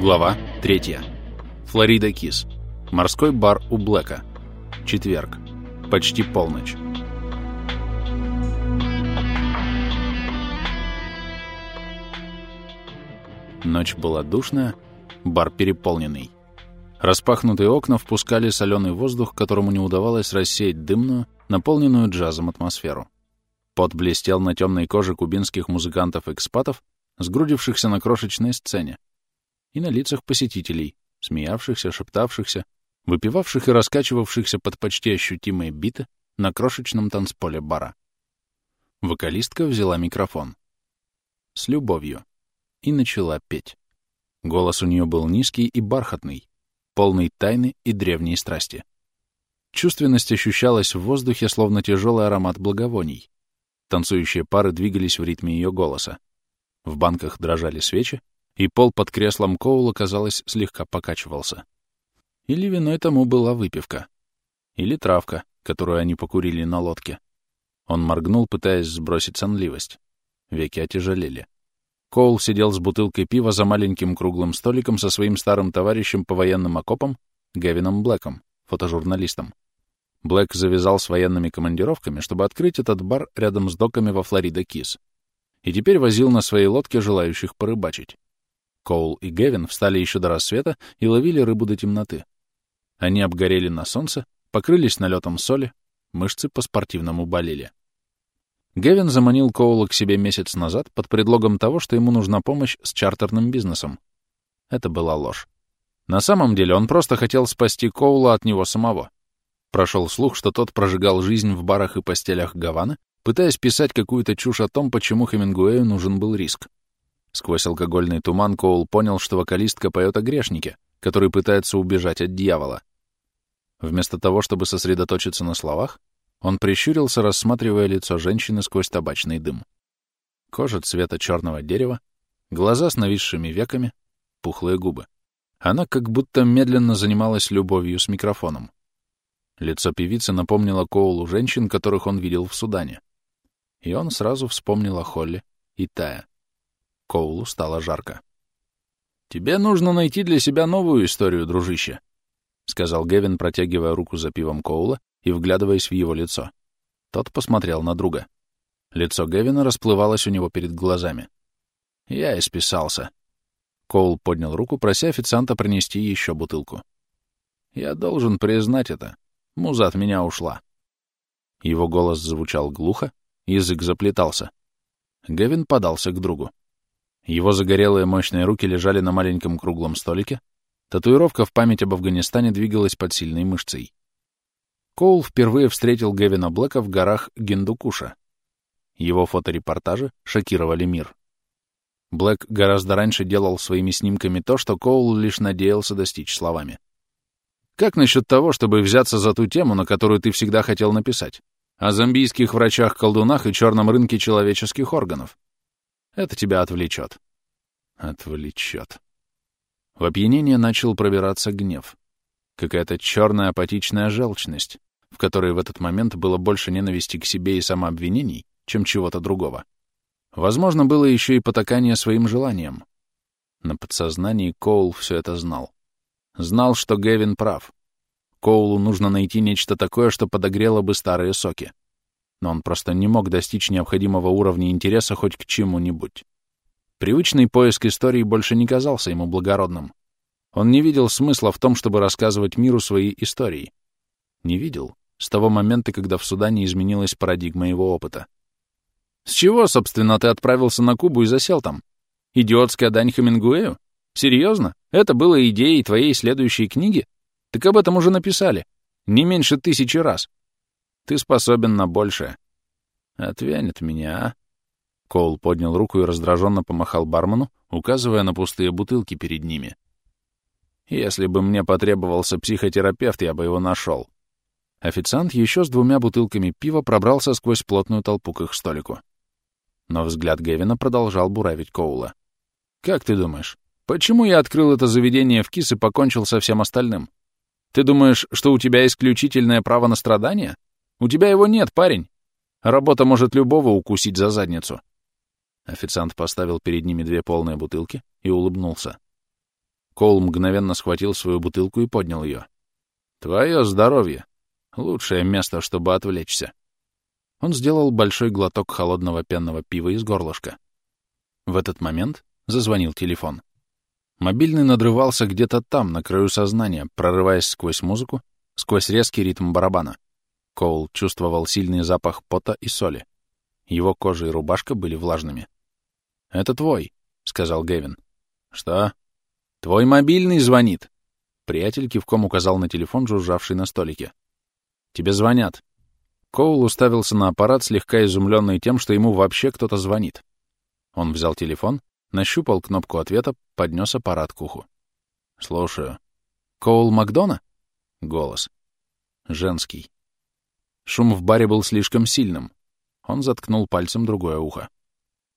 Глава 3. Флорида Кис. Морской бар у Блэка. Четверг. Почти полночь. Ночь была душная, бар переполненный. Распахнутые окна впускали соленый воздух, которому не удавалось рассеять дымную, наполненную джазом атмосферу. Пот блестел на темной коже кубинских музыкантов-экспатов, сгрудившихся на крошечной сцене, и на лицах посетителей, смеявшихся, шептавшихся, выпивавших и раскачивавшихся под почти ощутимые биты на крошечном танцполе бара. Вокалистка взяла микрофон. С любовью. И начала петь. Голос у нее был низкий и бархатный, полный тайны и древней страсти. Чувственность ощущалась в воздухе, словно тяжелый аромат благовоний. Танцующие пары двигались в ритме ее голоса. В банках дрожали свечи, и пол под креслом Коула, казалось, слегка покачивался. Или виной тому была выпивка. Или травка, которую они покурили на лодке. Он моргнул, пытаясь сбросить сонливость. Веки отяжелели. Коул сидел с бутылкой пива за маленьким круглым столиком со своим старым товарищем по военным окопам Гевином Блэком, фотожурналистом. Блэк завязал с военными командировками, чтобы открыть этот бар рядом с доками во Флорида Кис. И теперь возил на своей лодке желающих порыбачить. Коул и Гевин встали еще до рассвета и ловили рыбу до темноты. Они обгорели на солнце, покрылись налетом соли, мышцы по-спортивному болели. Гевин заманил Коула к себе месяц назад под предлогом того, что ему нужна помощь с чартерным бизнесом. Это была ложь. На самом деле он просто хотел спасти Коула от него самого. Прошел слух, что тот прожигал жизнь в барах и постелях Гаваны, пытаясь писать какую-то чушь о том, почему Хемингуэю нужен был риск. Сквозь алкогольный туман Коул понял, что вокалистка поет о грешнике, который пытается убежать от дьявола. Вместо того, чтобы сосредоточиться на словах, он прищурился, рассматривая лицо женщины сквозь табачный дым. Кожа цвета черного дерева, глаза с нависшими веками, пухлые губы. Она как будто медленно занималась любовью с микрофоном. Лицо певицы напомнило Коулу женщин, которых он видел в Судане. И он сразу вспомнил о Холли и Тая. Коулу стало жарко. «Тебе нужно найти для себя новую историю, дружище», — сказал Гевин, протягивая руку за пивом Коула и вглядываясь в его лицо. Тот посмотрел на друга. Лицо Гевина расплывалось у него перед глазами. «Я исписался». Коул поднял руку, прося официанта принести еще бутылку. «Я должен признать это. Муза от меня ушла». Его голос звучал глухо, язык заплетался. Гевин подался к другу. Его загорелые мощные руки лежали на маленьком круглом столике. Татуировка в память об Афганистане двигалась под сильной мышцей. Коул впервые встретил Гевина Блэка в горах Гиндукуша. Его фоторепортажи шокировали мир. Блэк гораздо раньше делал своими снимками то, что Коул лишь надеялся достичь словами. Как насчет того, чтобы взяться за ту тему, на которую ты всегда хотел написать? О зомбийских врачах-колдунах и черном рынке человеческих органов. Это тебя отвлечет. Отвлечет. В опьянение начал пробираться гнев. Какая-то черная апатичная желчность, в которой в этот момент было больше ненависти к себе и самообвинений, чем чего-то другого. Возможно, было еще и потакание своим желаниям. На подсознании Коул все это знал. Знал, что Гевин прав. Коулу нужно найти нечто такое, что подогрело бы старые соки но он просто не мог достичь необходимого уровня интереса хоть к чему-нибудь. Привычный поиск истории больше не казался ему благородным. Он не видел смысла в том, чтобы рассказывать миру свои истории. Не видел с того момента, когда в Судане изменилась парадигма его опыта. С чего, собственно, ты отправился на Кубу и засел там? Идиотская дань Хемингуэю? Серьезно? Это было идеей твоей следующей книги? Так об этом уже написали. Не меньше тысячи раз. Ты способен на большее. Отвянет меня, а? Коул поднял руку и раздраженно помахал бармену, указывая на пустые бутылки перед ними. Если бы мне потребовался психотерапевт, я бы его нашел. Официант еще с двумя бутылками пива пробрался сквозь плотную толпу к их столику. Но взгляд Гевина продолжал буравить Коула. «Как ты думаешь, почему я открыл это заведение в КИС и покончил со всем остальным? Ты думаешь, что у тебя исключительное право на страдания? У тебя его нет, парень. Работа может любого укусить за задницу. Официант поставил перед ними две полные бутылки и улыбнулся. Коул мгновенно схватил свою бутылку и поднял ее. «Твое здоровье! Лучшее место, чтобы отвлечься!» Он сделал большой глоток холодного пенного пива из горлышка. В этот момент зазвонил телефон. Мобильный надрывался где-то там, на краю сознания, прорываясь сквозь музыку, сквозь резкий ритм барабана. Коул чувствовал сильный запах пота и соли. Его кожа и рубашка были влажными. «Это твой», — сказал Гэвин. «Что?» «Твой мобильный звонит!» Приятель кивком указал на телефон, жужжавший на столике. «Тебе звонят». Коул уставился на аппарат, слегка изумленный тем, что ему вообще кто-то звонит. Он взял телефон, нащупал кнопку ответа, поднес аппарат к уху. «Слушаю». «Коул Макдона?» Голос. Женский. Шум в баре был слишком сильным. Он заткнул пальцем другое ухо.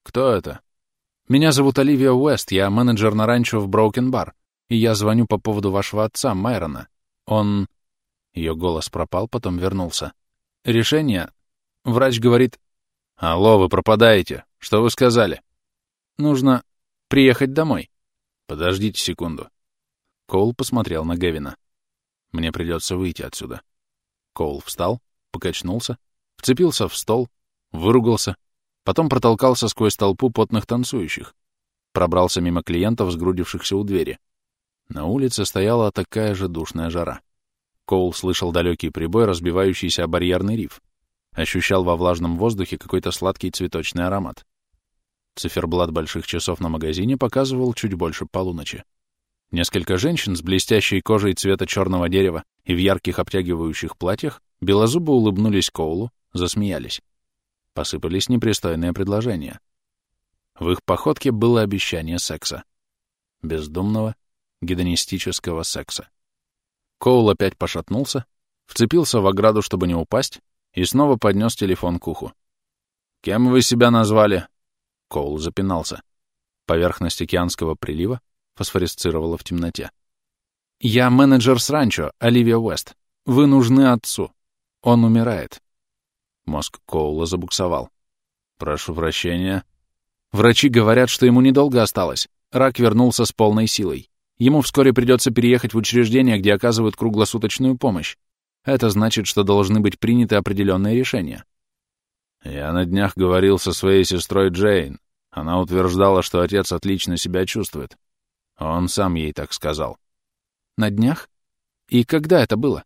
«Кто это?» Меня зовут Оливия Уэст, я менеджер на ранчо в Броукен Бар, и я звоню по поводу вашего отца, Майрона. Он...» Ее голос пропал, потом вернулся. «Решение...» Врач говорит... «Алло, вы пропадаете. Что вы сказали?» «Нужно приехать домой». «Подождите секунду». Коул посмотрел на Гевина. «Мне придется выйти отсюда». Коул встал, покачнулся, вцепился в стол, выругался, Потом протолкался сквозь толпу потных танцующих. Пробрался мимо клиентов, сгрудившихся у двери. На улице стояла такая же душная жара. Коул слышал далекий прибой, разбивающийся о барьерный риф. Ощущал во влажном воздухе какой-то сладкий цветочный аромат. Циферблат больших часов на магазине показывал чуть больше полуночи. Несколько женщин с блестящей кожей цвета черного дерева и в ярких обтягивающих платьях белозубо улыбнулись Коулу, засмеялись посыпались непристойные предложения. В их походке было обещание секса. Бездумного, гедонистического секса. Коул опять пошатнулся, вцепился в ограду, чтобы не упасть, и снова поднес телефон к уху. «Кем вы себя назвали?» Коул запинался. Поверхность океанского прилива фосфорисцировала в темноте. «Я менеджер с ранчо, Оливия Уэст. Вы нужны отцу. Он умирает. Мозг Коула забуксовал. «Прошу прощения». «Врачи говорят, что ему недолго осталось. Рак вернулся с полной силой. Ему вскоре придется переехать в учреждение, где оказывают круглосуточную помощь. Это значит, что должны быть приняты определенные решения». «Я на днях говорил со своей сестрой Джейн. Она утверждала, что отец отлично себя чувствует. Он сам ей так сказал». «На днях? И когда это было?»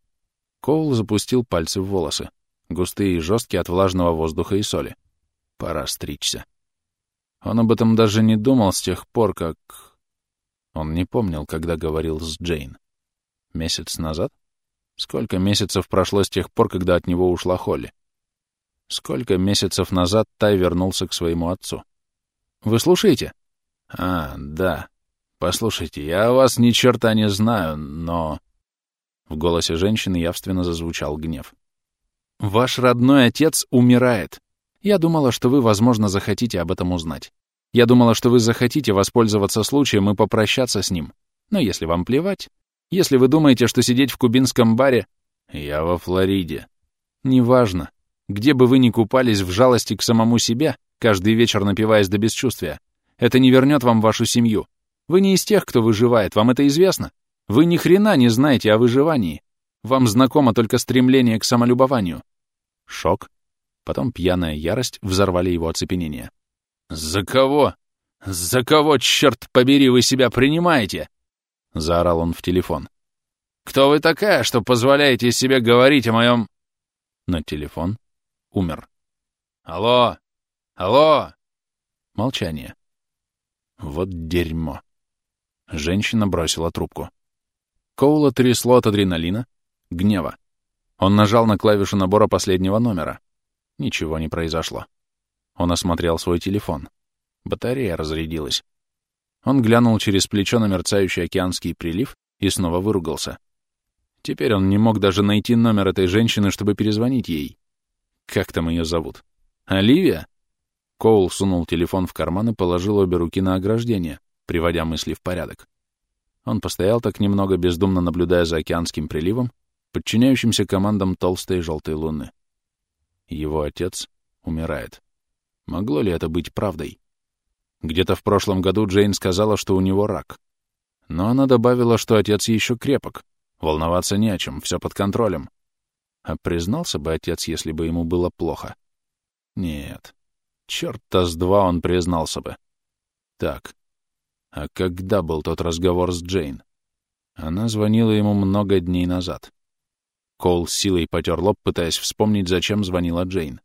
Коул запустил пальцы в волосы густые и жесткие от влажного воздуха и соли. Пора стричься. Он об этом даже не думал с тех пор, как... Он не помнил, когда говорил с Джейн. Месяц назад? Сколько месяцев прошло с тех пор, когда от него ушла Холли? Сколько месяцев назад Тай вернулся к своему отцу? Вы слушаете? А, да. Послушайте, я вас ни черта не знаю, но... В голосе женщины явственно зазвучал гнев. Ваш родной отец умирает. Я думала, что вы, возможно, захотите об этом узнать. Я думала, что вы захотите воспользоваться случаем и попрощаться с ним. Но если вам плевать, если вы думаете, что сидеть в кубинском баре... Я во Флориде. Неважно. Где бы вы ни купались в жалости к самому себе, каждый вечер напиваясь до бесчувствия, это не вернет вам вашу семью. Вы не из тех, кто выживает, вам это известно. Вы ни хрена не знаете о выживании. Вам знакомо только стремление к самолюбованию. Шок, потом пьяная ярость взорвали его оцепенение. «За кого? За кого, черт побери, вы себя принимаете?» — заорал он в телефон. «Кто вы такая, что позволяете себе говорить о моем...» Но телефон умер. «Алло! Алло!» Молчание. Вот дерьмо. Женщина бросила трубку. Коула трясло от адреналина, гнева. Он нажал на клавишу набора последнего номера. Ничего не произошло. Он осмотрел свой телефон. Батарея разрядилась. Он глянул через плечо на мерцающий океанский прилив и снова выругался. Теперь он не мог даже найти номер этой женщины, чтобы перезвонить ей. Как там ее зовут? Оливия? Коул сунул телефон в карман и положил обе руки на ограждение, приводя мысли в порядок. Он постоял так немного, бездумно наблюдая за океанским приливом, подчиняющимся командам толстой желтой луны. Его отец умирает. Могло ли это быть правдой? Где-то в прошлом году Джейн сказала, что у него рак. Но она добавила, что отец еще крепок. Волноваться не о чем, все под контролем. А признался бы отец, если бы ему было плохо? Нет. Черт-то с два он признался бы. Так. А когда был тот разговор с Джейн? Она звонила ему много дней назад. Коул с силой потер лоб, пытаясь вспомнить, зачем звонила Джейн.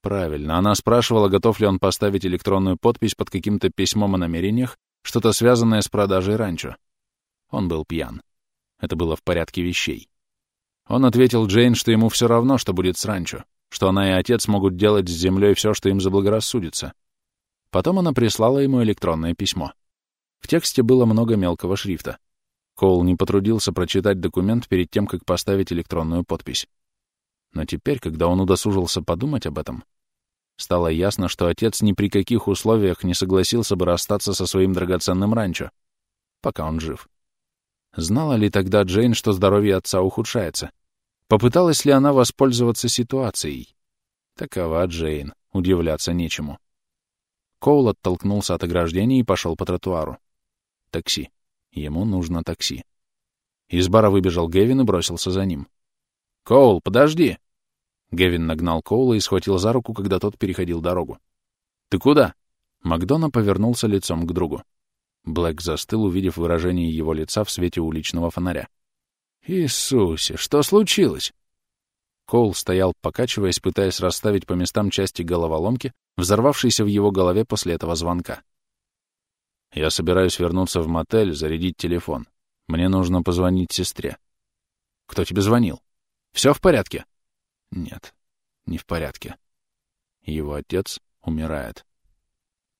Правильно, она спрашивала, готов ли он поставить электронную подпись под каким-то письмом о намерениях, что-то связанное с продажей ранчо. Он был пьян. Это было в порядке вещей. Он ответил Джейн, что ему все равно, что будет с ранчо, что она и отец могут делать с землей все, что им заблагорассудится. Потом она прислала ему электронное письмо. В тексте было много мелкого шрифта. Коул не потрудился прочитать документ перед тем, как поставить электронную подпись. Но теперь, когда он удосужился подумать об этом, стало ясно, что отец ни при каких условиях не согласился бы расстаться со своим драгоценным ранчо, пока он жив. Знала ли тогда Джейн, что здоровье отца ухудшается? Попыталась ли она воспользоваться ситуацией? Такова Джейн, удивляться нечему. Коул оттолкнулся от ограждения и пошел по тротуару. Такси. Ему нужно такси. Из бара выбежал Гевин и бросился за ним. «Коул, подожди!» Гевин нагнал Коула и схватил за руку, когда тот переходил дорогу. «Ты куда?» Макдона повернулся лицом к другу. Блэк застыл, увидев выражение его лица в свете уличного фонаря. «Иисусе, что случилось?» Коул стоял, покачиваясь, пытаясь расставить по местам части головоломки, взорвавшейся в его голове после этого звонка. «Я собираюсь вернуться в мотель, зарядить телефон. Мне нужно позвонить сестре». «Кто тебе звонил?» Все в порядке? Нет, не в порядке. Его отец умирает.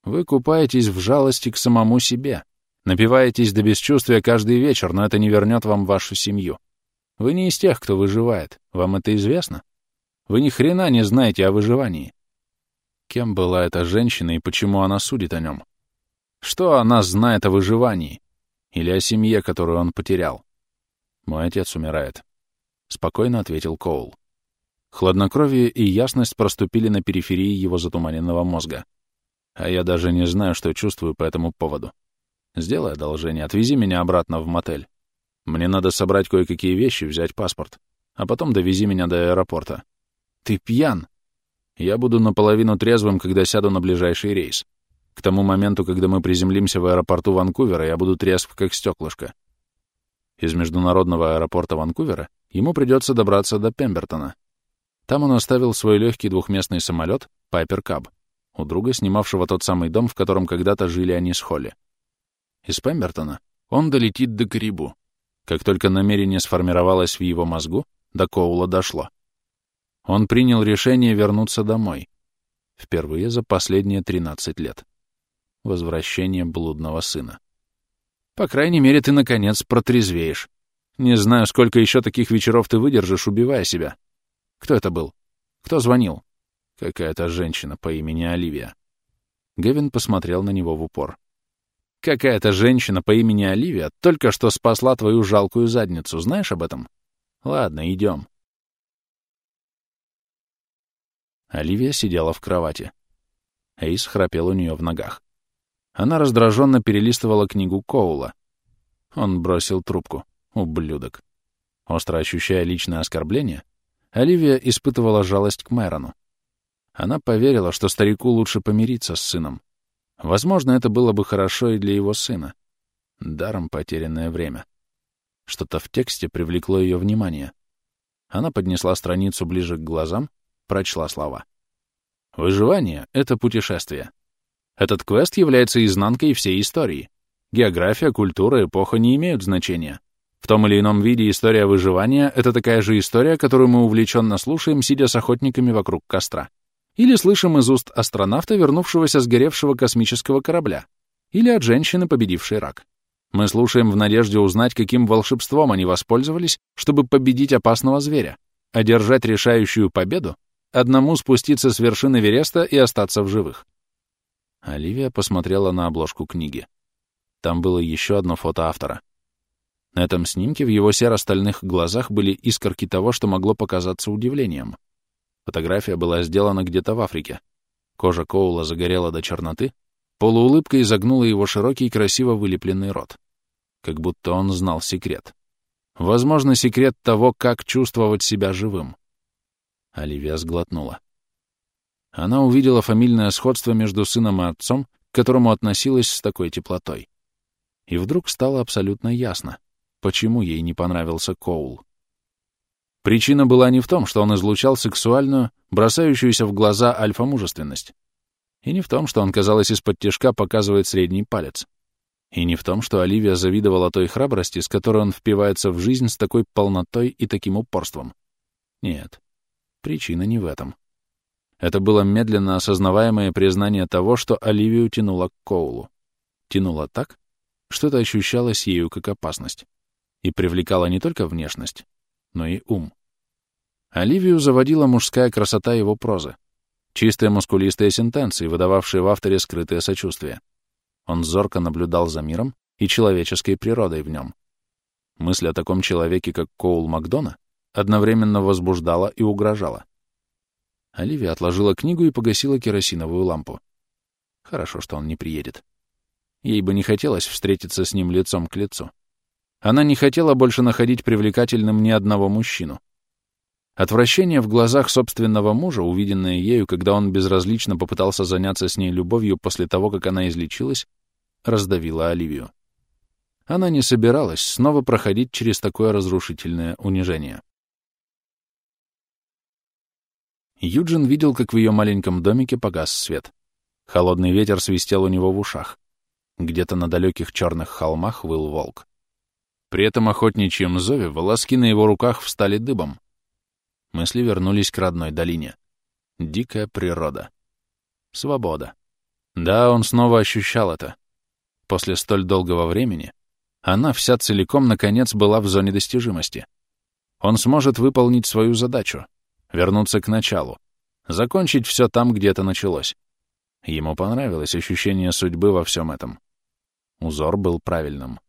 Вы купаетесь в жалости к самому себе. Напиваетесь до бесчувствия каждый вечер, но это не вернет вам вашу семью. Вы не из тех, кто выживает. Вам это известно? Вы ни хрена не знаете о выживании. Кем была эта женщина и почему она судит о нем? Что она знает о выживании? Или о семье, которую он потерял? Мой отец умирает. — спокойно ответил Коул. Хладнокровие и ясность проступили на периферии его затуманенного мозга. А я даже не знаю, что чувствую по этому поводу. Сделай одолжение, отвези меня обратно в мотель. Мне надо собрать кое-какие вещи, взять паспорт. А потом довези меня до аэропорта. Ты пьян. Я буду наполовину трезвым, когда сяду на ближайший рейс. К тому моменту, когда мы приземлимся в аэропорту Ванкувера, я буду трезв, как стеклышко. Из международного аэропорта Ванкувера ему придется добраться до Пембертона. Там он оставил свой легкий двухместный самолет Пайпер Каб у друга, снимавшего тот самый дом, в котором когда-то жили они с Холли. Из Пембертона он долетит до Карибу. Как только намерение сформировалось в его мозгу, до Коула дошло. Он принял решение вернуться домой. Впервые за последние 13 лет. Возвращение блудного сына. По крайней мере, ты, наконец, протрезвеешь. Не знаю, сколько еще таких вечеров ты выдержишь, убивая себя. Кто это был? Кто звонил? Какая-то женщина по имени Оливия. Гевин посмотрел на него в упор. Какая-то женщина по имени Оливия только что спасла твою жалкую задницу. Знаешь об этом? Ладно, идем. Оливия сидела в кровати. Эйс храпел у нее в ногах. Она раздраженно перелистывала книгу Коула. Он бросил трубку. Ублюдок. Остро ощущая личное оскорбление, Оливия испытывала жалость к Мэрону. Она поверила, что старику лучше помириться с сыном. Возможно, это было бы хорошо и для его сына. Даром потерянное время. Что-то в тексте привлекло ее внимание. Она поднесла страницу ближе к глазам, прочла слова. «Выживание — это путешествие. Этот квест является изнанкой всей истории. География, культура, эпоха не имеют значения. В том или ином виде история выживания — это такая же история, которую мы увлеченно слушаем, сидя с охотниками вокруг костра. Или слышим из уст астронавта, вернувшегося с горевшего космического корабля. Или от женщины, победившей рак. Мы слушаем в надежде узнать, каким волшебством они воспользовались, чтобы победить опасного зверя, одержать решающую победу, одному спуститься с вершины Вереста и остаться в живых. Оливия посмотрела на обложку книги. Там было еще одно фото автора. На этом снимке в его серо-стальных глазах были искорки того, что могло показаться удивлением. Фотография была сделана где-то в Африке. Кожа Коула загорела до черноты, полуулыбка изогнула его широкий, красиво вылепленный рот. как будто он знал секрет. Возможно, секрет того, как чувствовать себя живым. Оливия сглотнула. Она увидела фамильное сходство между сыном и отцом, к которому относилась с такой теплотой. И вдруг стало абсолютно ясно, почему ей не понравился Коул. Причина была не в том, что он излучал сексуальную, бросающуюся в глаза альфа-мужественность. И не в том, что он, казалось, из-под тяжка показывает средний палец. И не в том, что Оливия завидовала той храбрости, с которой он впивается в жизнь с такой полнотой и таким упорством. Нет, причина не в этом. Это было медленно осознаваемое признание того, что Оливию тянуло к Коулу. Тянуло так, что это ощущалось ею как опасность. И привлекало не только внешность, но и ум. Оливию заводила мужская красота его прозы, чистые мускулистые сентенции, выдававшие в авторе скрытое сочувствие. Он зорко наблюдал за миром и человеческой природой в нем. Мысль о таком человеке, как Коул Макдона, одновременно возбуждала и угрожала. Оливия отложила книгу и погасила керосиновую лампу. Хорошо, что он не приедет. Ей бы не хотелось встретиться с ним лицом к лицу. Она не хотела больше находить привлекательным ни одного мужчину. Отвращение в глазах собственного мужа, увиденное ею, когда он безразлично попытался заняться с ней любовью после того, как она излечилась, раздавило Оливию. Она не собиралась снова проходить через такое разрушительное унижение. Юджин видел, как в ее маленьком домике погас свет. Холодный ветер свистел у него в ушах. Где-то на далеких черных холмах выл волк. При этом охотничьем зове волоски на его руках встали дыбом. Мысли вернулись к родной долине. Дикая природа. Свобода. Да, он снова ощущал это. После столь долгого времени она вся целиком, наконец, была в зоне достижимости. Он сможет выполнить свою задачу, вернуться к началу, закончить все там, где это началось. Ему понравилось ощущение судьбы во всем этом. Узор был правильным.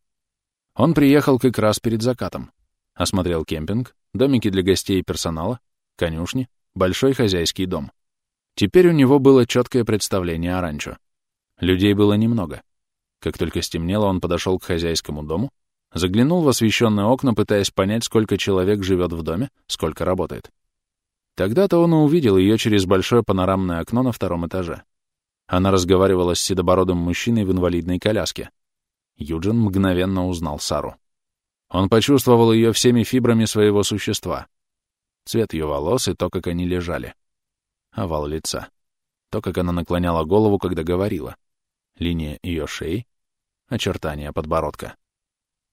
Он приехал как раз перед закатом. Осмотрел кемпинг, домики для гостей и персонала, конюшни, большой хозяйский дом. Теперь у него было четкое представление о ранчо. Людей было немного. Как только стемнело, он подошел к хозяйскому дому, заглянул в освещенные окна, пытаясь понять, сколько человек живет в доме, сколько работает. Тогда-то он и увидел ее через большое панорамное окно на втором этаже. Она разговаривала с седобородым мужчиной в инвалидной коляске. Юджин мгновенно узнал Сару. Он почувствовал ее всеми фибрами своего существа. Цвет ее волос и то, как они лежали. Овал лица. То, как она наклоняла голову, когда говорила. Линия ее шеи. Очертания подбородка.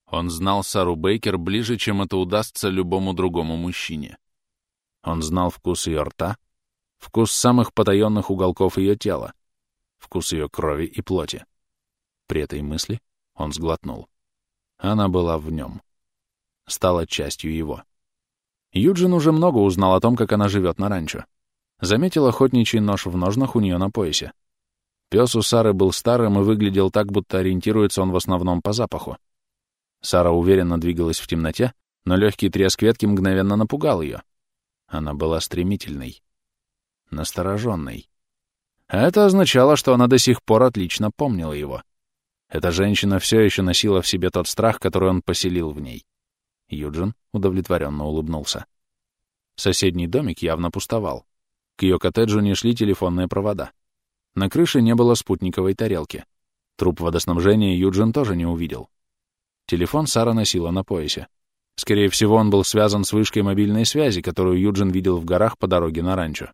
Он знал Сару Бейкер ближе, чем это удастся любому другому мужчине. Он знал вкус ее рта, вкус самых потаенных уголков ее тела, вкус ее крови и плоти. При этой мысли он сглотнул. Она была в нем. Стала частью его. Юджин уже много узнал о том, как она живет на ранчо. Заметил охотничий нож в ножнах у нее на поясе. Пес у Сары был старым и выглядел так, будто ориентируется он в основном по запаху. Сара уверенно двигалась в темноте, но легкий треск ветки мгновенно напугал ее. Она была стремительной, настороженной. Это означало, что она до сих пор отлично помнила его. Эта женщина все еще носила в себе тот страх, который он поселил в ней. Юджин удовлетворенно улыбнулся. Соседний домик явно пустовал. К ее коттеджу не шли телефонные провода. На крыше не было спутниковой тарелки. Труп водоснабжения Юджин тоже не увидел. Телефон Сара носила на поясе. Скорее всего, он был связан с вышкой мобильной связи, которую Юджин видел в горах по дороге на ранчо.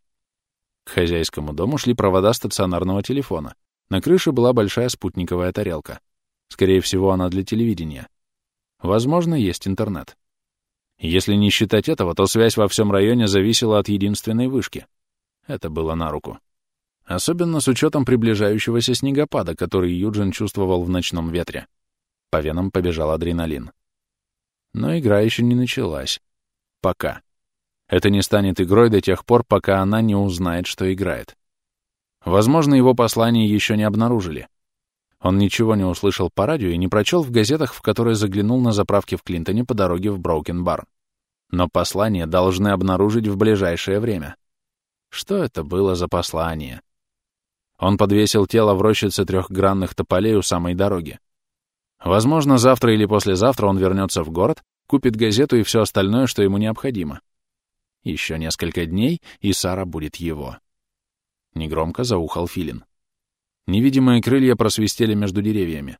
К хозяйскому дому шли провода стационарного телефона, на крыше была большая спутниковая тарелка. Скорее всего, она для телевидения. Возможно, есть интернет. Если не считать этого, то связь во всем районе зависела от единственной вышки. Это было на руку. Особенно с учетом приближающегося снегопада, который Юджин чувствовал в ночном ветре. По венам побежал адреналин. Но игра еще не началась. Пока. Это не станет игрой до тех пор, пока она не узнает, что играет. Возможно, его послание еще не обнаружили. Он ничего не услышал по радио и не прочел в газетах, в которые заглянул на заправке в Клинтоне по дороге в Броукен-бар. Но послание должны обнаружить в ближайшее время. Что это было за послание? Он подвесил тело в рощице трехгранных тополей у самой дороги. Возможно, завтра или послезавтра он вернется в город, купит газету и все остальное, что ему необходимо. Еще несколько дней, и Сара будет его. Негромко заухал Филин. Невидимые крылья просвистели между деревьями.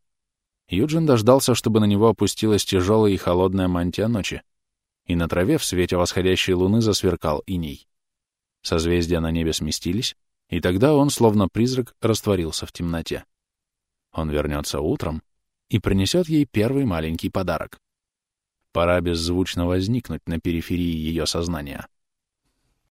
Юджин дождался, чтобы на него опустилась тяжелая и холодная мантия ночи, и на траве в свете восходящей луны засверкал иней. Созвездия на небе сместились, и тогда он, словно призрак, растворился в темноте. Он вернется утром и принесет ей первый маленький подарок. Пора беззвучно возникнуть на периферии ее сознания.